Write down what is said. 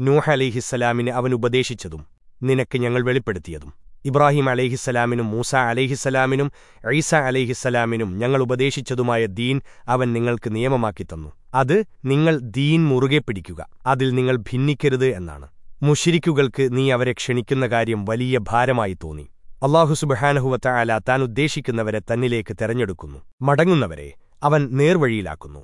നൂഹ് അലിഹിസ്സലാമിന് അവൻ ഉപദേശിച്ചതും നിനക്ക് ഞങ്ങൾ വെളിപ്പെടുത്തിയതും. ഇബ്രാഹിം അലൈഹിസ്സലാമിനും മൂസ അലൈഹിസ്സലാമിനും ഐസ അലൈഹിസ്സലാമിനും ഞങ്ങൾ ഉപദേശിച്ചതുമായ ദീൻ അവൻ നിങ്ങൾക്ക് നിയമമാക്കി തന്നു. അത് നിങ്ങൾ ദീൻ മുറുകെ പിടിക്കുക അതിൽ നിങ്ങൾ ഭിന്നിക്കരുത് എന്നാണ്. മുഷിരിക്കുകൾക്ക് നീ അവരെ ക്ഷണിക്കുന്ന കാര്യം വലിയ ഭാരമായി തോന്നി. അള്ളാഹു സുബഹാനഹുവത്ത അല താൻ ഉദ്ദേശിക്കുന്നവരെ തന്നിലേക്ക് തെരഞ്ഞെടുക്കുന്നു. മടങ്ങുന്നവരെ അവൻ നേർവഴിയിലാക്കുന്നു.